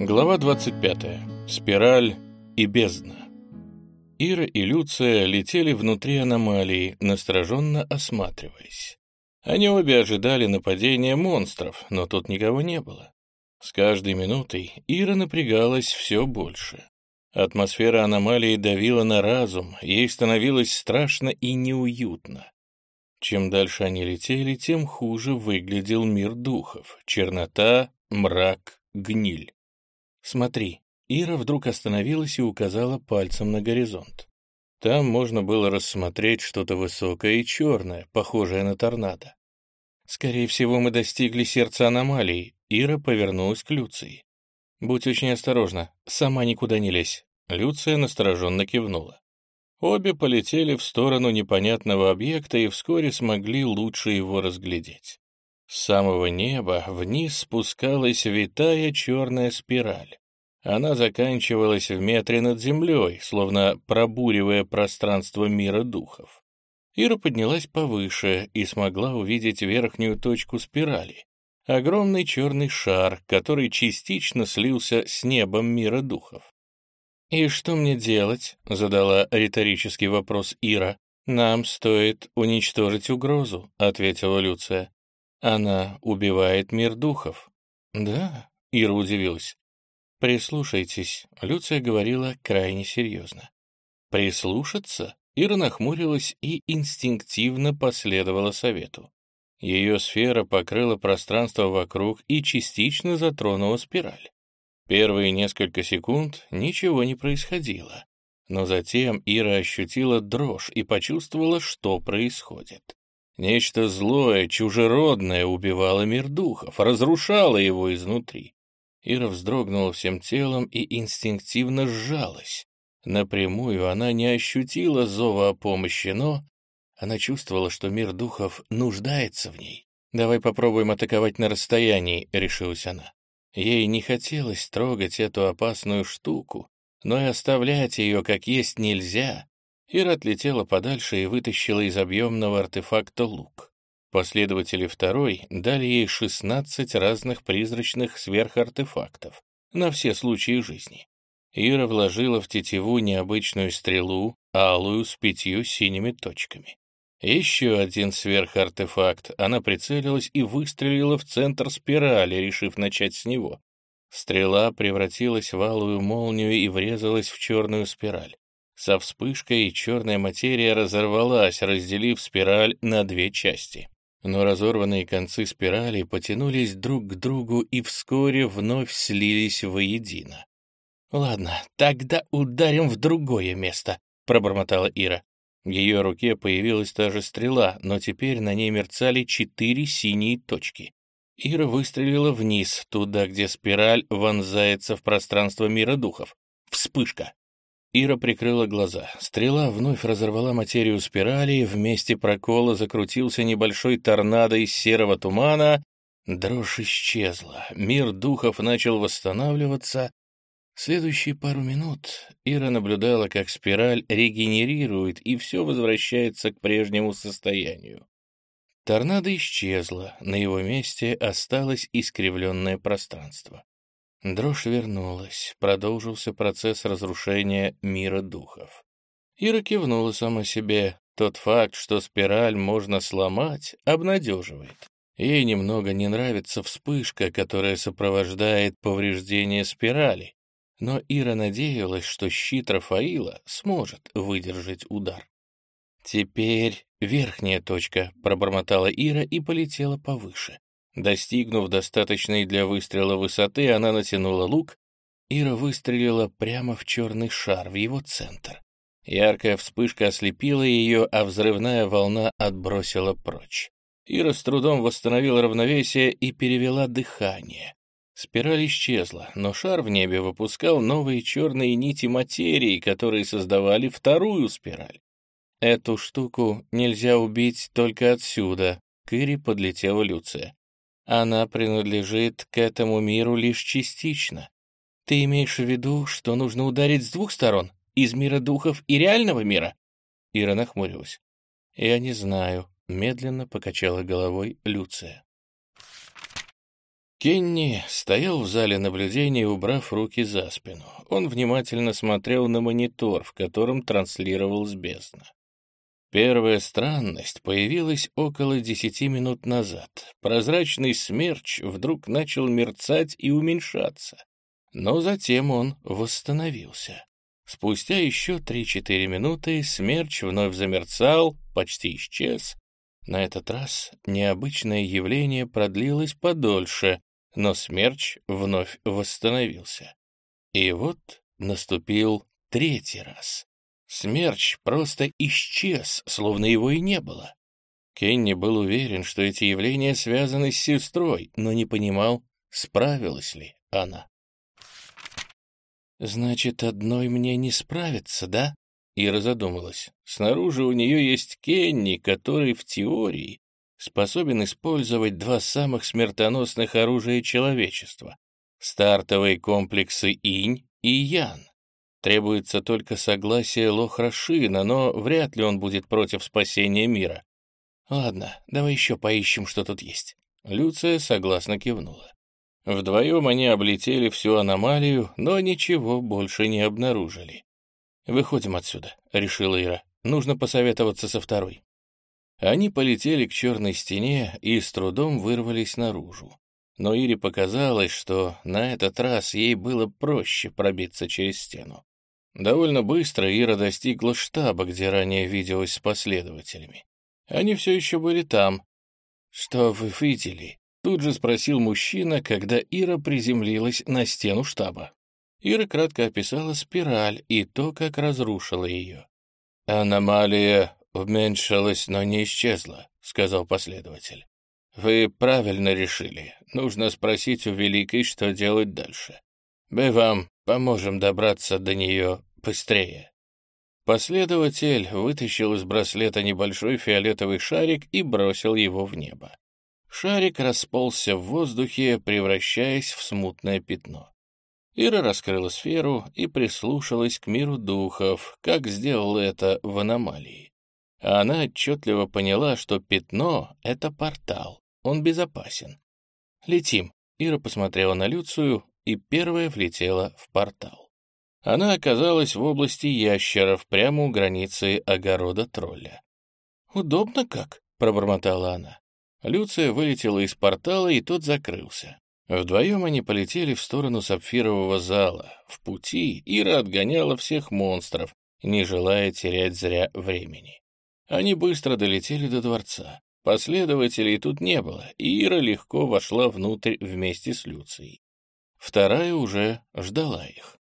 Глава 25. Спираль и бездна. Ира и Люция летели внутри аномалии, настороженно осматриваясь. Они обе ожидали нападения монстров, но тут никого не было. С каждой минутой Ира напрягалась все больше. Атмосфера аномалии давила на разум, ей становилось страшно и неуютно. Чем дальше они летели, тем хуже выглядел мир духов. Чернота, мрак, гниль. «Смотри». Ира вдруг остановилась и указала пальцем на горизонт. Там можно было рассмотреть что-то высокое и черное, похожее на торнадо. «Скорее всего, мы достигли сердца аномалии», — Ира повернулась к Люции. «Будь очень осторожна, сама никуда не лезь». Люция настороженно кивнула. Обе полетели в сторону непонятного объекта и вскоре смогли лучше его разглядеть. С самого неба вниз спускалась витая черная спираль. Она заканчивалась в метре над землей, словно пробуривая пространство мира духов. Ира поднялась повыше и смогла увидеть верхнюю точку спирали. Огромный черный шар, который частично слился с небом мира духов. «И что мне делать?» — задала риторический вопрос Ира. «Нам стоит уничтожить угрозу», — ответила Люция. Она убивает мир духов. Да, Ира удивилась. Прислушайтесь, Люция говорила крайне серьезно. Прислушаться? Ира нахмурилась и инстинктивно последовала совету. Ее сфера покрыла пространство вокруг и частично затронула спираль. Первые несколько секунд ничего не происходило, но затем Ира ощутила дрожь и почувствовала, что происходит. Нечто злое, чужеродное убивало мир духов, разрушало его изнутри. Ира вздрогнула всем телом и инстинктивно сжалась. Напрямую она не ощутила зова о помощи, но она чувствовала, что мир духов нуждается в ней. «Давай попробуем атаковать на расстоянии», — решилась она. Ей не хотелось трогать эту опасную штуку, но и оставлять ее как есть нельзя. Ира отлетела подальше и вытащила из объемного артефакта лук. Последователи второй дали ей 16 разных призрачных сверхартефактов на все случаи жизни. Ира вложила в тетиву необычную стрелу, алую с пятью синими точками. Еще один сверхартефакт. Она прицелилась и выстрелила в центр спирали, решив начать с него. Стрела превратилась в алую молнию и врезалась в черную спираль. Со вспышкой черная материя разорвалась, разделив спираль на две части. Но разорванные концы спирали потянулись друг к другу и вскоре вновь слились воедино. «Ладно, тогда ударим в другое место», — пробормотала Ира. В ее руке появилась та же стрела, но теперь на ней мерцали четыре синие точки. Ира выстрелила вниз, туда, где спираль вонзается в пространство мира духов. Вспышка! Ира прикрыла глаза. Стрела вновь разорвала материю спирали, в месте прокола закрутился небольшой торнадо из серого тумана. Дрожь исчезла, мир духов начал восстанавливаться. Следующие пару минут Ира наблюдала, как спираль регенерирует, и все возвращается к прежнему состоянию. Торнадо исчезло, на его месте осталось искривленное пространство. Дрожь вернулась, продолжился процесс разрушения мира духов. Ира кивнула сама себе. Тот факт, что спираль можно сломать, обнадеживает. Ей немного не нравится вспышка, которая сопровождает повреждение спирали, но Ира надеялась, что щит Рафаила сможет выдержать удар. «Теперь верхняя точка», — пробормотала Ира и полетела повыше. Достигнув достаточной для выстрела высоты, она натянула лук. Ира выстрелила прямо в черный шар, в его центр. Яркая вспышка ослепила ее, а взрывная волна отбросила прочь. Ира с трудом восстановила равновесие и перевела дыхание. Спираль исчезла, но шар в небе выпускал новые черные нити материи, которые создавали вторую спираль. Эту штуку нельзя убить только отсюда. К Ире подлетела Люция. Она принадлежит к этому миру лишь частично. Ты имеешь в виду, что нужно ударить с двух сторон? Из мира духов и реального мира?» Ира нахмурилась. «Я не знаю», — медленно покачала головой Люция. Кенни стоял в зале наблюдения, убрав руки за спину. Он внимательно смотрел на монитор, в котором транслировал с бездна. Первая странность появилась около десяти минут назад. Прозрачный смерч вдруг начал мерцать и уменьшаться. Но затем он восстановился. Спустя еще три-четыре минуты смерч вновь замерцал, почти исчез. На этот раз необычное явление продлилось подольше, но смерч вновь восстановился. И вот наступил третий раз. Смерч просто исчез, словно его и не было. Кенни был уверен, что эти явления связаны с сестрой, но не понимал, справилась ли она. «Значит, одной мне не справиться, да?» Ира задумалась. Снаружи у нее есть Кенни, который в теории способен использовать два самых смертоносных оружия человечества — стартовые комплексы Инь и Ян. Требуется только согласие Лохрашина, но вряд ли он будет против спасения мира. Ладно, давай еще поищем, что тут есть. Люция согласно кивнула. Вдвоем они облетели всю аномалию, но ничего больше не обнаружили. «Выходим отсюда», — решила Ира. «Нужно посоветоваться со второй». Они полетели к черной стене и с трудом вырвались наружу. Но Ире показалось, что на этот раз ей было проще пробиться через стену. Довольно быстро Ира достигла штаба, где ранее виделась с последователями. Они все еще были там. «Что вы видели?» — тут же спросил мужчина, когда Ира приземлилась на стену штаба. Ира кратко описала спираль и то, как разрушила ее. «Аномалия «Уменьшилась, но не исчезла», — сказал последователь. «Вы правильно решили. Нужно спросить у Великой, что делать дальше. Мы вам поможем добраться до нее быстрее». Последователь вытащил из браслета небольшой фиолетовый шарик и бросил его в небо. Шарик расползся в воздухе, превращаясь в смутное пятно. Ира раскрыла сферу и прислушалась к миру духов, как сделал это в аномалии. Она отчетливо поняла, что пятно — это портал, он безопасен. «Летим», — Ира посмотрела на Люцию и первая влетела в портал. Она оказалась в области ящеров, прямо у границы огорода тролля. «Удобно как?» — пробормотала она. Люция вылетела из портала, и тот закрылся. Вдвоем они полетели в сторону сапфирового зала. В пути Ира отгоняла всех монстров, не желая терять зря времени. Они быстро долетели до дворца. Последователей тут не было, и Ира легко вошла внутрь вместе с Люцией. Вторая уже ждала их.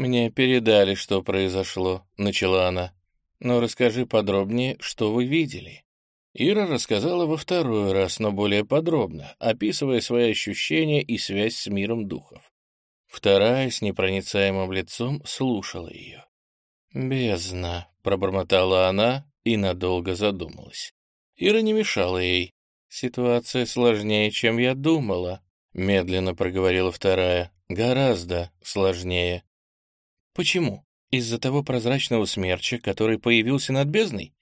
«Мне передали, что произошло», — начала она. «Но расскажи подробнее, что вы видели». Ира рассказала во второй раз, но более подробно, описывая свои ощущения и связь с миром духов. Вторая с непроницаемым лицом слушала ее. «Бездна», — пробормотала она, и надолго задумалась. Ира не мешала ей. «Ситуация сложнее, чем я думала», — медленно проговорила вторая. «Гораздо сложнее». «Почему? Из-за того прозрачного смерча, который появился над бездной?»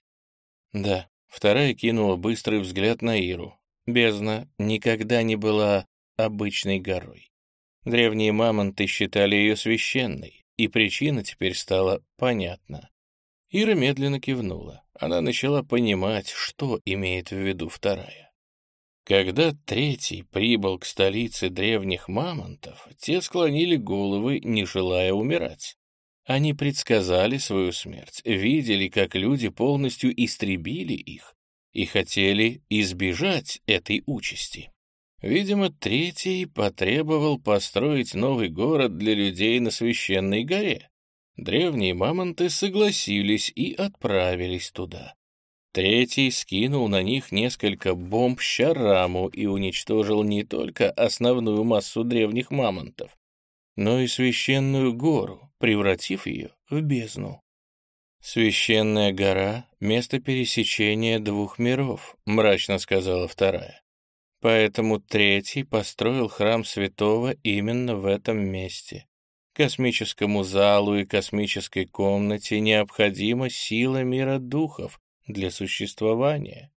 «Да». Вторая кинула быстрый взгляд на Иру. Бездна никогда не была обычной горой. Древние мамонты считали ее священной, и причина теперь стала понятна. Ира медленно кивнула. Она начала понимать, что имеет в виду вторая. Когда третий прибыл к столице древних мамонтов, те склонили головы, не желая умирать. Они предсказали свою смерть, видели, как люди полностью истребили их и хотели избежать этой участи. Видимо, третий потребовал построить новый город для людей на священной горе. Древние мамонты согласились и отправились туда. Третий скинул на них несколько бомб Щараму и уничтожил не только основную массу древних мамонтов, но и священную гору, превратив ее в бездну. «Священная гора — место пересечения двух миров», — мрачно сказала вторая. Поэтому третий построил храм святого именно в этом месте. Космическому залу и космической комнате необходима сила мира духов для существования.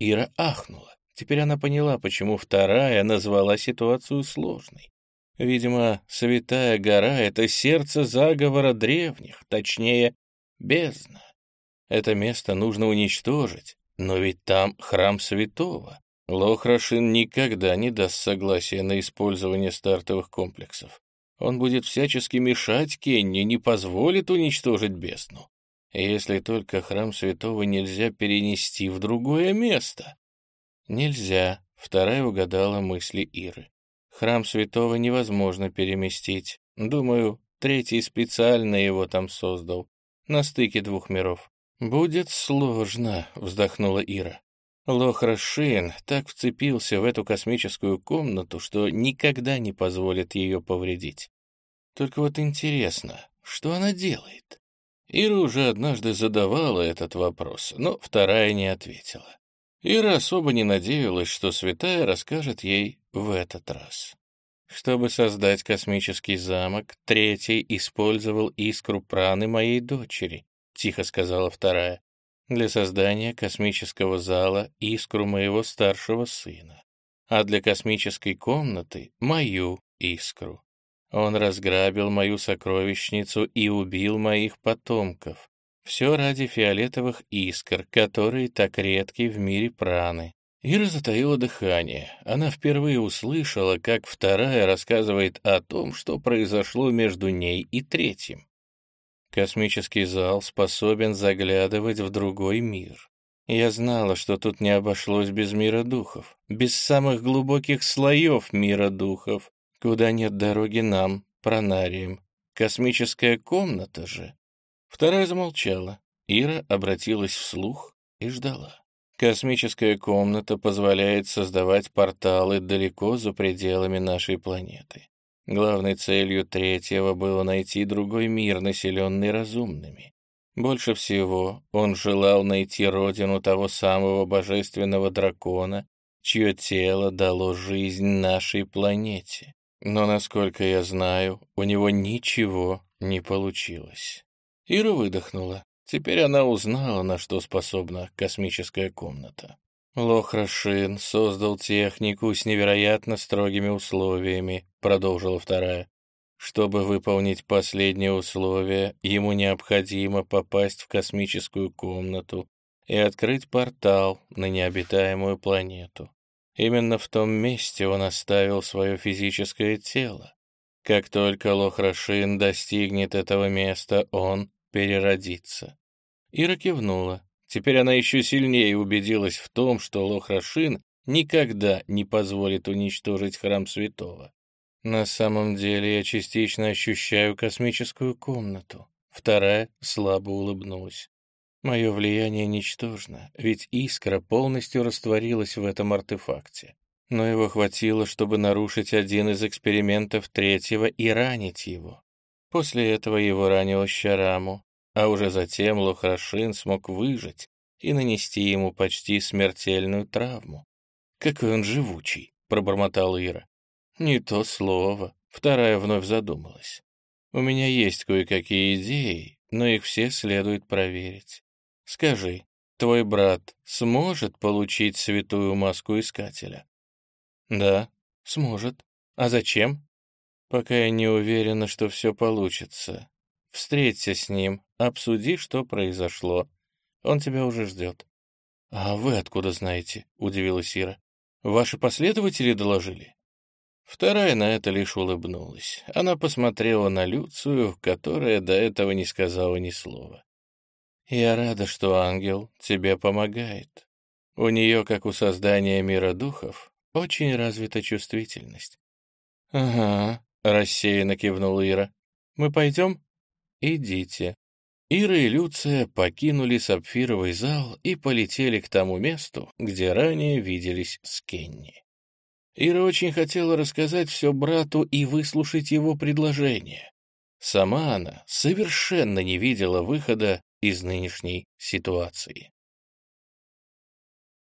Ира ахнула. Теперь она поняла, почему вторая назвала ситуацию сложной. Видимо, Святая гора — это сердце заговора древних, точнее, бездна. Это место нужно уничтожить, но ведь там храм святого. Лохрашин никогда не даст согласия на использование стартовых комплексов. Он будет всячески мешать Кенни, не позволит уничтожить бездну. Если только храм святого нельзя перенести в другое место. «Нельзя», — вторая угадала мысли Иры. «Храм святого невозможно переместить. Думаю, третий специально его там создал, на стыке двух миров». «Будет сложно», — вздохнула Ира. Лохрашин так вцепился в эту космическую комнату, что никогда не позволит ее повредить. Только вот интересно, что она делает? Ира уже однажды задавала этот вопрос, но вторая не ответила. Ира особо не надеялась, что святая расскажет ей в этот раз. Чтобы создать космический замок, третий использовал искру праны моей дочери, тихо сказала вторая, для создания космического зала искру моего старшего сына, а для космической комнаты — мою искру. Он разграбил мою сокровищницу и убил моих потомков. Все ради фиолетовых искр, которые так редки в мире праны. Ира затаила дыхание. Она впервые услышала, как вторая рассказывает о том, что произошло между ней и третьим. Космический зал способен заглядывать в другой мир. Я знала, что тут не обошлось без мира духов, без самых глубоких слоев мира духов, куда нет дороги нам, пронариям. Космическая комната же Вторая замолчала. Ира обратилась вслух и ждала. Космическая комната позволяет создавать порталы далеко за пределами нашей планеты. Главной целью третьего было найти другой мир, населенный разумными. Больше всего он желал найти родину того самого божественного дракона, чье тело дало жизнь нашей планете. Но, насколько я знаю, у него ничего не получилось. Ира выдохнула. Теперь она узнала, на что способна космическая комната. «Лохрашин создал технику с невероятно строгими условиями», — продолжила вторая. «Чтобы выполнить последнее условие, ему необходимо попасть в космическую комнату и открыть портал на необитаемую планету. Именно в том месте он оставил свое физическое тело. Как только Лохрашин достигнет этого места, он переродиться. Ира кивнула. Теперь она еще сильнее убедилась в том, что Лохрашин никогда не позволит уничтожить храм святого. На самом деле я частично ощущаю космическую комнату. Вторая слабо улыбнулась. Мое влияние ничтожно, ведь искра полностью растворилась в этом артефакте. Но его хватило, чтобы нарушить один из экспериментов третьего и ранить его. После этого его ранило Щараму, а уже затем Лохрашин смог выжить и нанести ему почти смертельную травму. «Какой он живучий!» — пробормотал Ира. «Не то слово». Вторая вновь задумалась. «У меня есть кое-какие идеи, но их все следует проверить. Скажи, твой брат сможет получить святую маску Искателя?» «Да, сможет. А зачем?» Пока я не уверена, что все получится. Встреться с ним, обсуди, что произошло. Он тебя уже ждет. — А вы откуда знаете? — удивилась Ира. — Ваши последователи доложили? Вторая на это лишь улыбнулась. Она посмотрела на Люцию, которая до этого не сказала ни слова. «Я рада, что ангел тебе помогает. У нее, как у создания мира духов, очень развита чувствительность». «Ага», — рассеянно кивнула Ира. «Мы пойдем?» «Идите». Ира и Люция покинули сапфировый зал и полетели к тому месту, где ранее виделись с Кенни. Ира очень хотела рассказать все брату и выслушать его предложение. Сама она совершенно не видела выхода из нынешней ситуации.